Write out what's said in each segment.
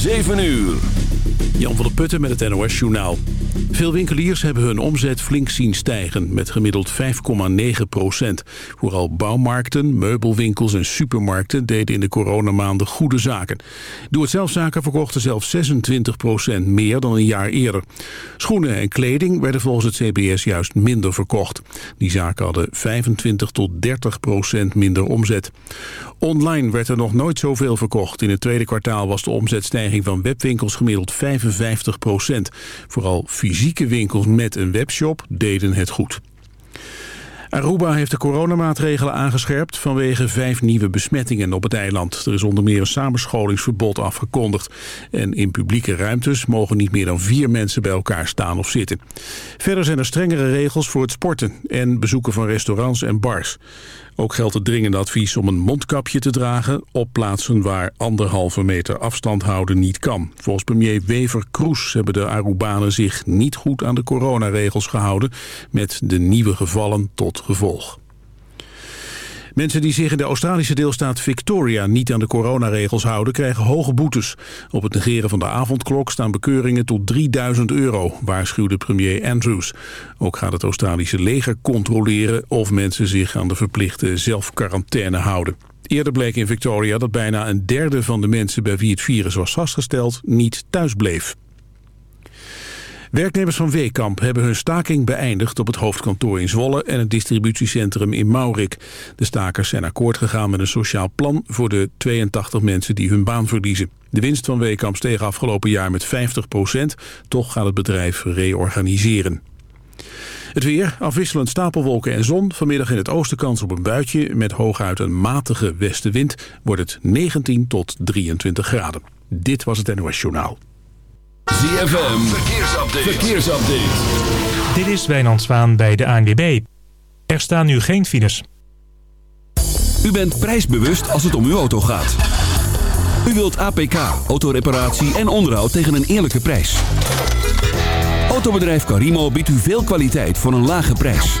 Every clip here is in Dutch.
7 uur. Jan van der Putten met het NOS Journaal. Veel winkeliers hebben hun omzet flink zien stijgen, met gemiddeld 5,9 procent. Vooral bouwmarkten, meubelwinkels en supermarkten deden in de coronamaanden goede zaken. Doe het zelfzaken verkochten zelfs 26 procent meer dan een jaar eerder. Schoenen en kleding werden volgens het CBS juist minder verkocht. Die zaken hadden 25 tot 30 procent minder omzet. Online werd er nog nooit zoveel verkocht. In het tweede kwartaal was de omzetstijging van webwinkels gemiddeld 55 procent. Vooral fysieke winkels met een webshop deden het goed. Aruba heeft de coronamaatregelen aangescherpt vanwege vijf nieuwe besmettingen op het eiland. Er is onder meer een samenscholingsverbod afgekondigd. En in publieke ruimtes mogen niet meer dan vier mensen bij elkaar staan of zitten. Verder zijn er strengere regels voor het sporten en bezoeken van restaurants en bars. Ook geldt het dringende advies om een mondkapje te dragen... op plaatsen waar anderhalve meter afstand houden niet kan. Volgens premier Wever Kroes hebben de Arubanen zich niet goed aan de coronaregels gehouden... met de nieuwe gevallen tot gevolg. Mensen die zich in de Australische deelstaat Victoria niet aan de coronaregels houden, krijgen hoge boetes. Op het negeren van de avondklok staan bekeuringen tot 3000 euro, waarschuwde premier Andrews. Ook gaat het Australische leger controleren of mensen zich aan de verplichte zelfquarantaine houden. Eerder bleek in Victoria dat bijna een derde van de mensen bij wie het virus was vastgesteld niet thuis bleef. Werknemers van Weekamp hebben hun staking beëindigd op het hoofdkantoor in Zwolle en het distributiecentrum in Maurik. De stakers zijn akkoord gegaan met een sociaal plan voor de 82 mensen die hun baan verliezen. De winst van Weekamp steeg afgelopen jaar met 50 procent. Toch gaat het bedrijf reorganiseren. Het weer, afwisselend stapelwolken en zon. Vanmiddag in het oosten kans op een buitje. Met hooguit een matige westenwind wordt het 19 tot 23 graden. Dit was het NOS Journaal. ZFM, verkeersupdate. verkeersupdate. Dit is Wijnand Zwaan bij de ANWB. Er staan nu geen files. U bent prijsbewust als het om uw auto gaat. U wilt APK, autoreparatie en onderhoud tegen een eerlijke prijs. Autobedrijf Carimo biedt u veel kwaliteit voor een lage prijs.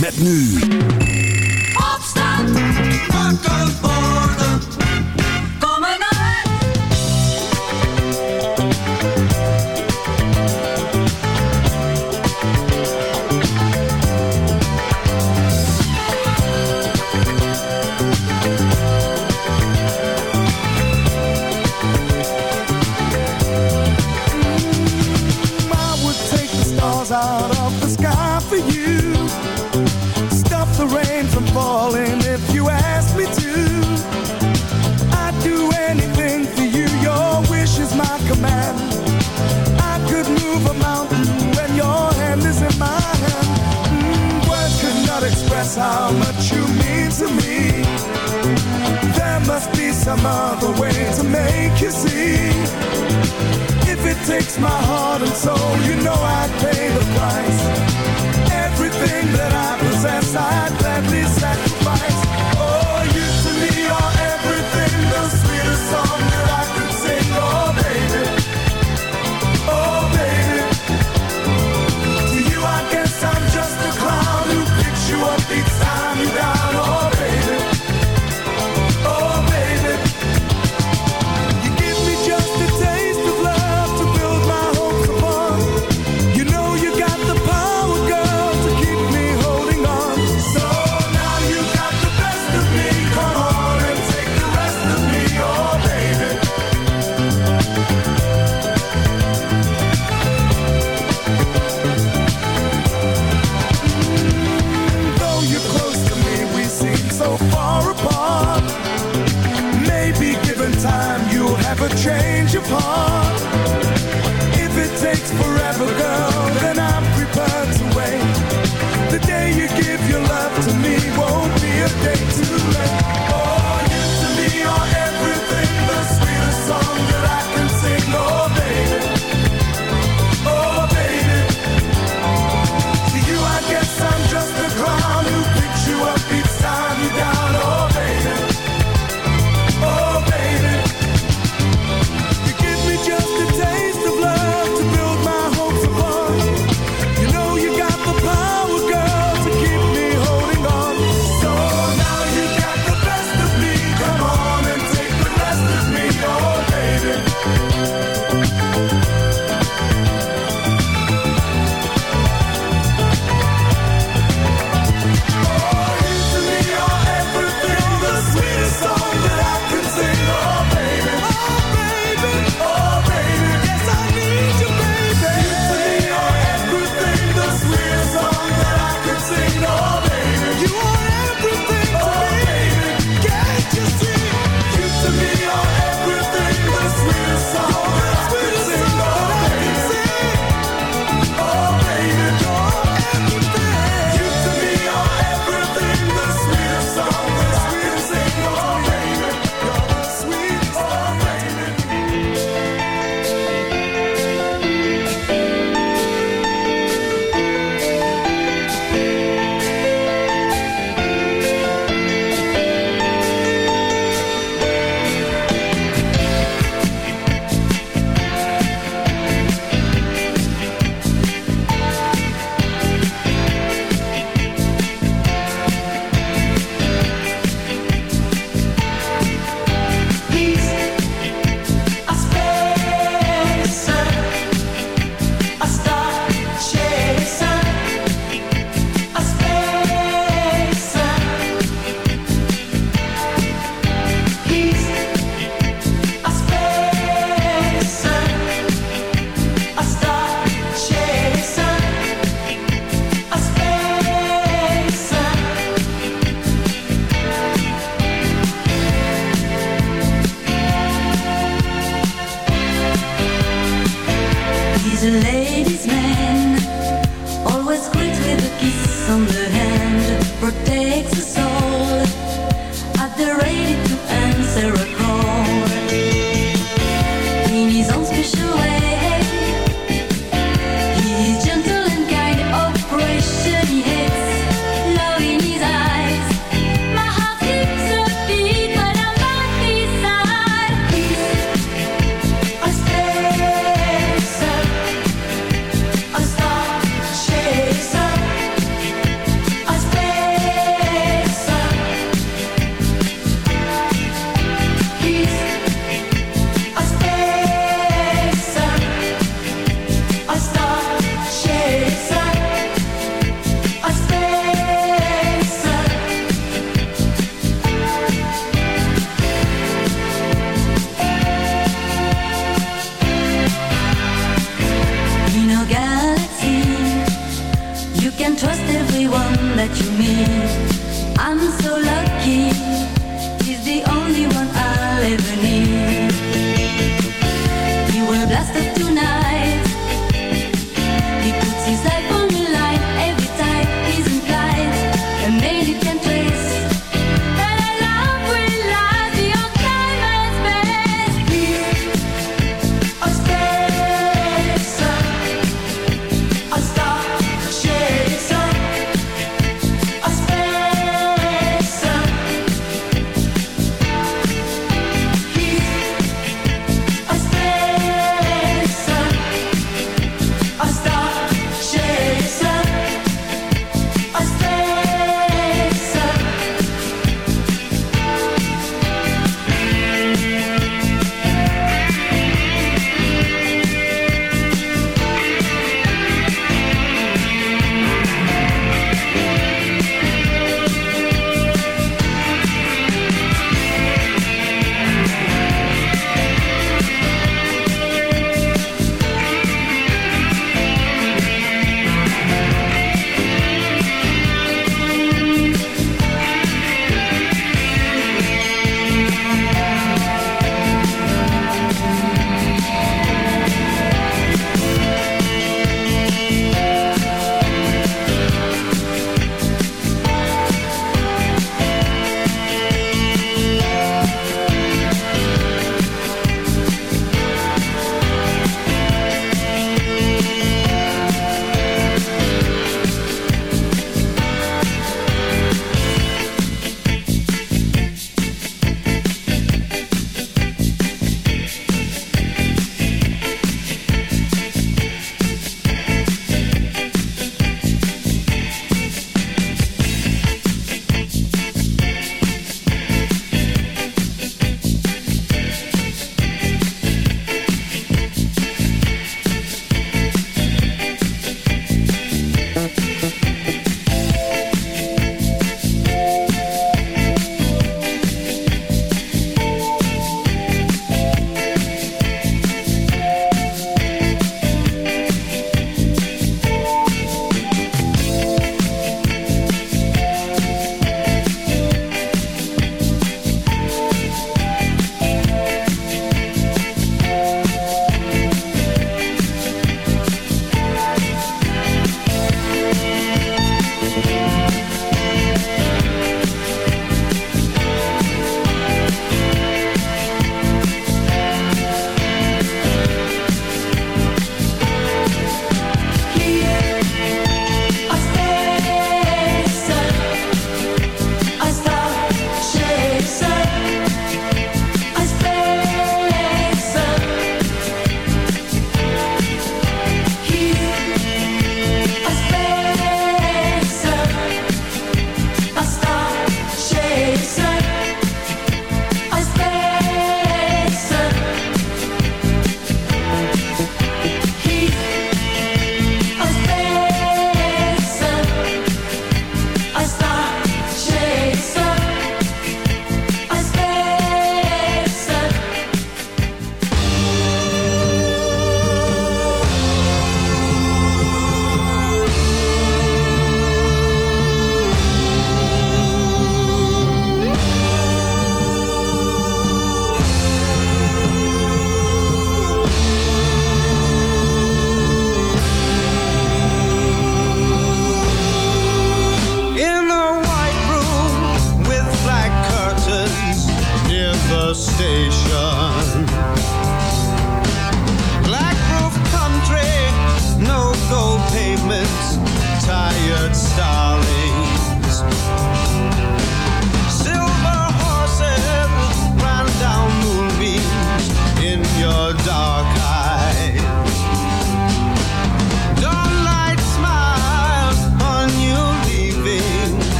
Met nu Opstand. Wakker other way to make you see. If it takes my heart and soul, you know I'd pay the price. Everything that I possess, I'd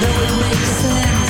Though it makes sense.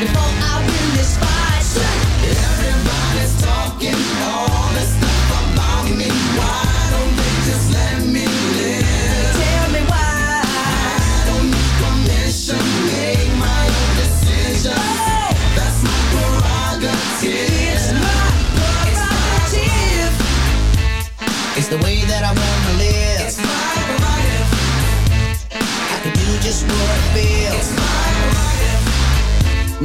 before I win this fight. Everybody's talking all the stuff.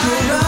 Don't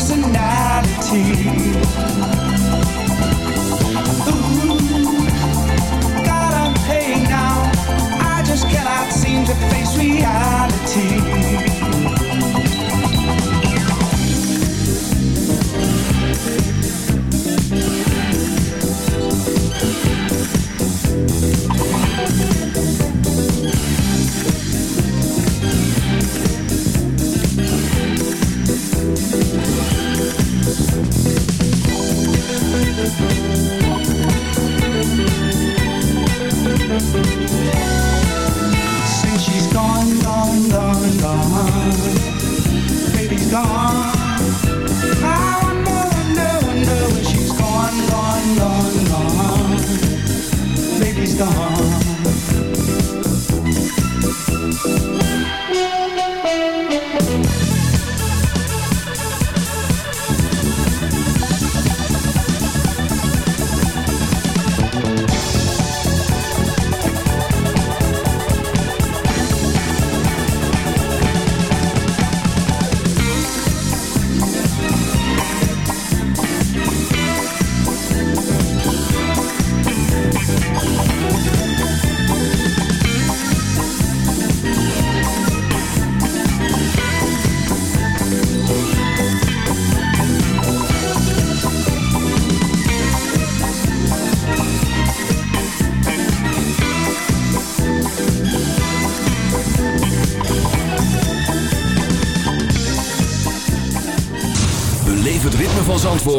personality. star.